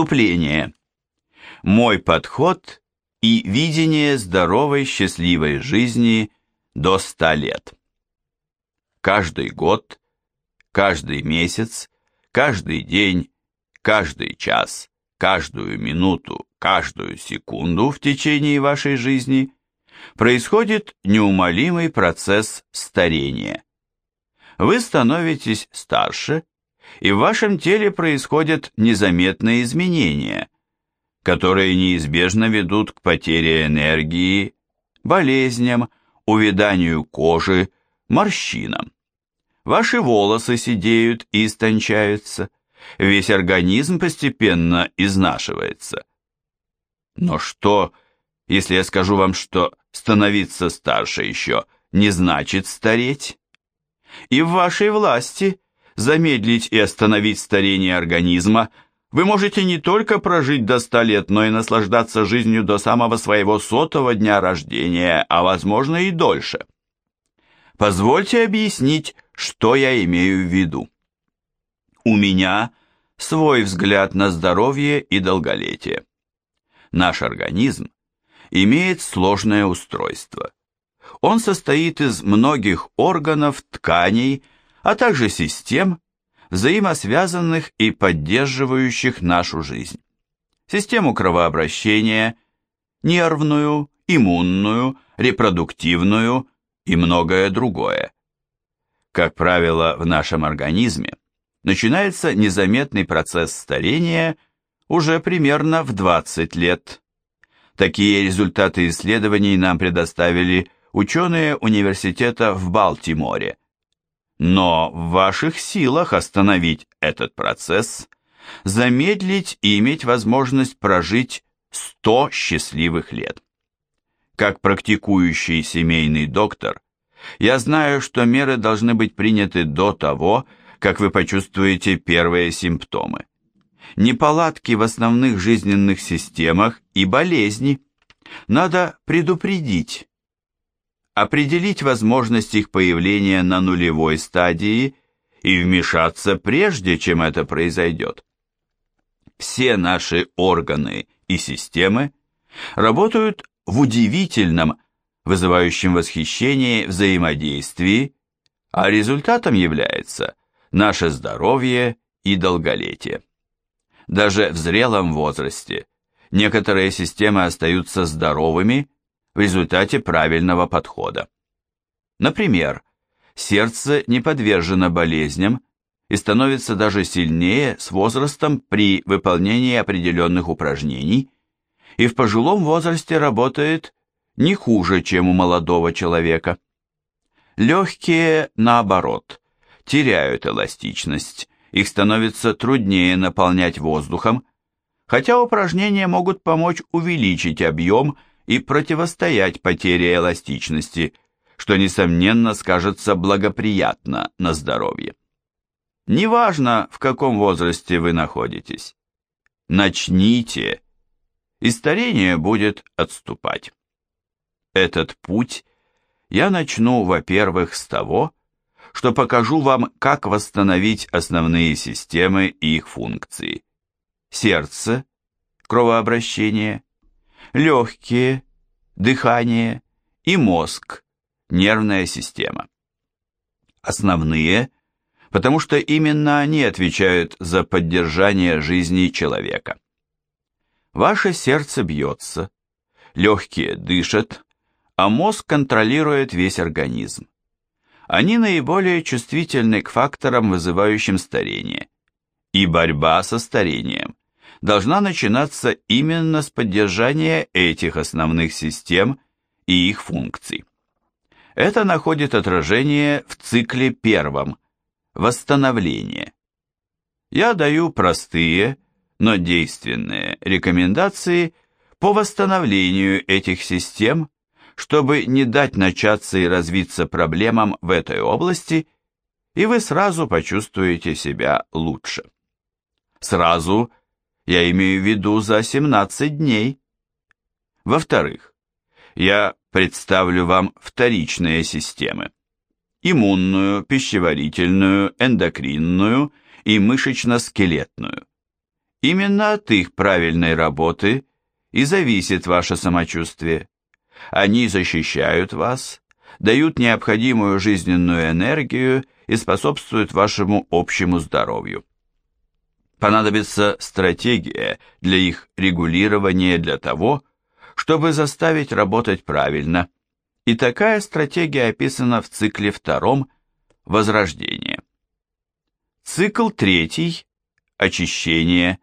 Вступление. Мой подход и видение здоровой счастливой жизни до 100 лет. Каждый год, каждый месяц, каждый день, каждый час, каждую минуту, каждую секунду в течение вашей жизни происходит неумолимый процесс старения. Вы становитесь старше, и в вашем теле происходят незаметные изменения, которые неизбежно ведут к потере энергии, болезням, увяданию кожи, морщинам. Ваши волосы сидеют и истончаются, весь организм постепенно изнашивается. Но что, если я скажу вам, что становиться старше еще не значит стареть? И в вашей власти замедлить и остановить старение организма, вы можете не только прожить до 100 лет, но и наслаждаться жизнью до самого своего сотого дня рождения, а возможно и дольше. Позвольте объяснить, что я имею в виду. У меня свой взгляд на здоровье и долголетие. Наш организм имеет сложное устройство. Он состоит из многих органов, тканей, а также систем, взаимосвязанных и поддерживающих нашу жизнь. Систему кровообращения, нервную, иммунную, репродуктивную и многое другое. Как правило, в нашем организме начинается незаметный процесс старения уже примерно в 20 лет. Такие результаты исследований нам предоставили ученые университета в Балтиморе. Но в ваших силах остановить этот процесс, замедлить и иметь возможность прожить 100 счастливых лет. Как практикующий семейный доктор, я знаю, что меры должны быть приняты до того, как вы почувствуете первые симптомы. Неполадки в основных жизненных системах и болезни. Надо предупредить, определить возможность их появления на нулевой стадии и вмешаться прежде, чем это произойдет. Все наши органы и системы работают в удивительном, вызывающем восхищение взаимодействии, а результатом является наше здоровье и долголетие. Даже в зрелом возрасте некоторые системы остаются здоровыми в результате правильного подхода. Например, сердце не подвержено болезням и становится даже сильнее с возрастом при выполнении определенных упражнений и в пожилом возрасте работает не хуже, чем у молодого человека. Легкие, наоборот, теряют эластичность, их становится труднее наполнять воздухом, хотя упражнения могут помочь увеличить объем и противостоять потере эластичности, что, несомненно, скажется благоприятно на здоровье. Неважно, в каком возрасте вы находитесь. Начните, и старение будет отступать. Этот путь я начну, во-первых, с того, что покажу вам, как восстановить основные системы и их функции. Сердце, кровообращение, легкие, дыхание и мозг, нервная система. Основные, потому что именно они отвечают за поддержание жизни человека. Ваше сердце бьется, легкие дышат, а мозг контролирует весь организм. Они наиболее чувствительны к факторам, вызывающим старение, и борьба со старением должна начинаться именно с поддержания этих основных систем и их функций. Это находит отражение в цикле первом – восстановление. Я даю простые, но действенные рекомендации по восстановлению этих систем, чтобы не дать начаться и развиться проблемам в этой области, и вы сразу почувствуете себя лучше. Сразу – я имею в виду за 17 дней. Во-вторых, я представлю вам вторичные системы. Иммунную, пищеварительную, эндокринную и мышечно-скелетную. Именно от их правильной работы и зависит ваше самочувствие. Они защищают вас, дают необходимую жизненную энергию и способствуют вашему общему здоровью. Понадобится стратегия для их регулирования для того, чтобы заставить работать правильно, и такая стратегия описана в цикле втором «Возрождение». Цикл третий «Очищение»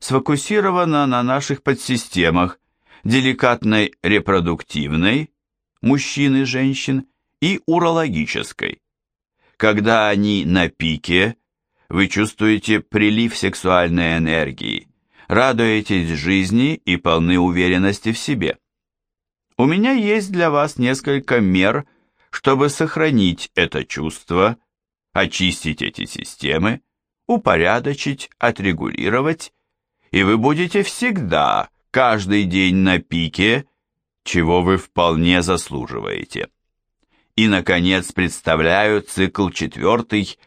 сфокусировано на наших подсистемах деликатной репродуктивной, мужчин и женщин, и урологической. Когда они на пике, вы чувствуете прилив сексуальной энергии, радуетесь жизни и полны уверенности в себе. У меня есть для вас несколько мер, чтобы сохранить это чувство, очистить эти системы, упорядочить, отрегулировать, и вы будете всегда, каждый день на пике, чего вы вполне заслуживаете. И, наконец, представляю цикл четвертый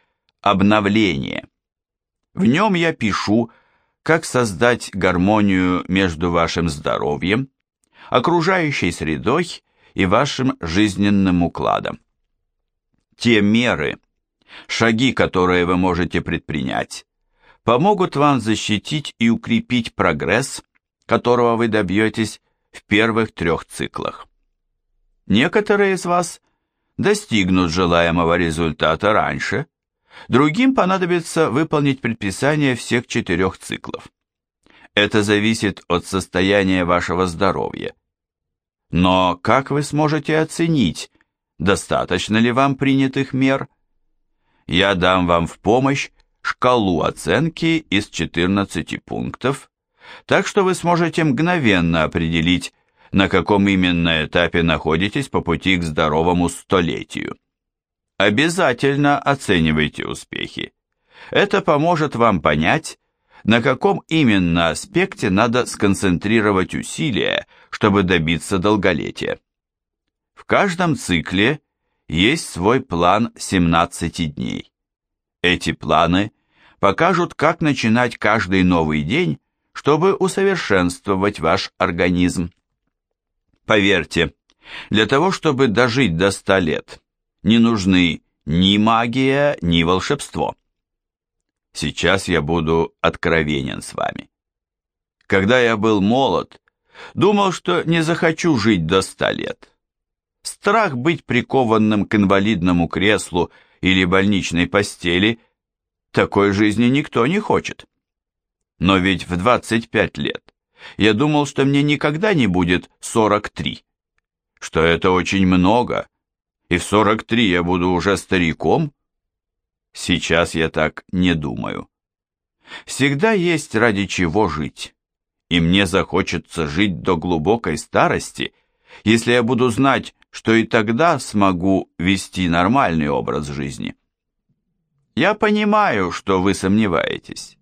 «Обновление». В нем я пишу, как создать гармонию между вашим здоровьем, окружающей средой и вашим жизненным укладом. Те меры, шаги, которые вы можете предпринять, помогут вам защитить и укрепить прогресс, которого вы добьетесь в первых трех циклах. Некоторые из вас достигнут желаемого результата раньше, другим понадобится выполнить предписание всех четырех циклов. Это зависит от состояния вашего здоровья. Но как вы сможете оценить, достаточно ли вам принятых мер? Я дам вам в помощь шкалу оценки из 14 пунктов, так что вы сможете мгновенно определить, на каком именно этапе находитесь по пути к здоровому столетию. Обязательно оценивайте успехи. Это поможет вам понять, на каком именно аспекте надо сконцентрировать усилия, чтобы добиться долголетия. В каждом цикле есть свой план 17 дней. Эти планы покажут, как начинать каждый новый день, чтобы усовершенствовать ваш организм. Поверьте, для того, чтобы дожить до 100 лет, не нужны ни магия, ни волшебство. Сейчас я буду откровенен с вами. Когда я был молод, думал, что не захочу жить до ста лет. Страх быть прикованным к инвалидному креслу или больничной постели, такой жизни никто не хочет. Но ведь в 25 лет я думал, что мне никогда не будет 43, что это очень много, и в 43 я буду уже стариком, Сейчас я так не думаю. Всегда есть ради чего жить, и мне захочется жить до глубокой старости, если я буду знать, что и тогда смогу вести нормальный образ жизни. Я понимаю, что вы сомневаетесь,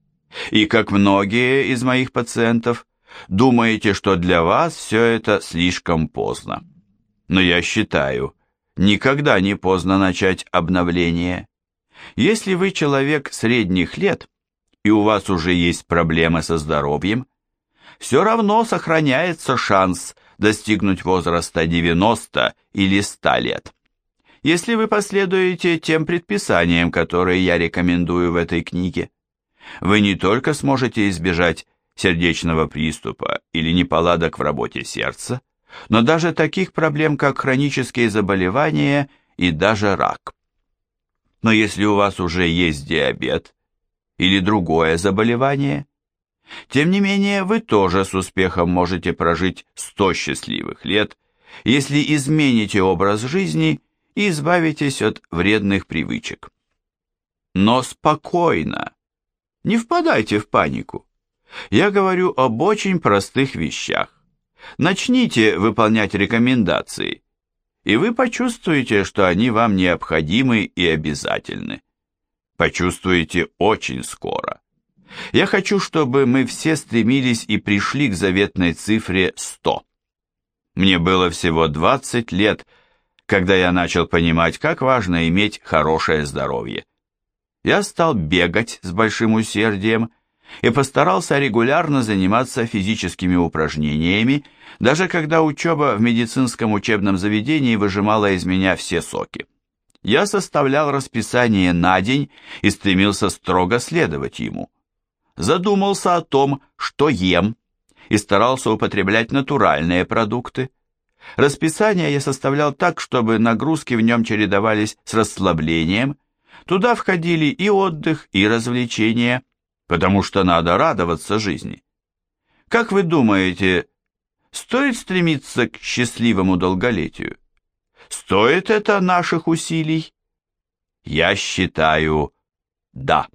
и, как многие из моих пациентов, думаете, что для вас все это слишком поздно. Но я считаю, никогда не поздно начать обновление. Если вы человек средних лет, и у вас уже есть проблемы со здоровьем, все равно сохраняется шанс достигнуть возраста 90 или 100 лет. Если вы последуете тем предписаниям, которые я рекомендую в этой книге, вы не только сможете избежать сердечного приступа или неполадок в работе сердца, но даже таких проблем, как хронические заболевания и даже рак. Но если у вас уже есть диабет или другое заболевание, тем не менее вы тоже с успехом можете прожить 100 счастливых лет, если измените образ жизни и избавитесь от вредных привычек. Но спокойно, не впадайте в панику. Я говорю об очень простых вещах. Начните выполнять рекомендации, и вы почувствуете, что они вам необходимы и обязательны. Почувствуете очень скоро. Я хочу, чтобы мы все стремились и пришли к заветной цифре 100. Мне было всего 20 лет, когда я начал понимать, как важно иметь хорошее здоровье. Я стал бегать с большим усердием, и постарался регулярно заниматься физическими упражнениями, даже когда учеба в медицинском учебном заведении выжимала из меня все соки. Я составлял расписание на день и стремился строго следовать ему. Задумался о том, что ем, и старался употреблять натуральные продукты. Расписание я составлял так, чтобы нагрузки в нем чередовались с расслаблением, туда входили и отдых, и развлечения, потому что надо радоваться жизни. Как вы думаете, стоит стремиться к счастливому долголетию? Стоит это наших усилий? Я считаю, да.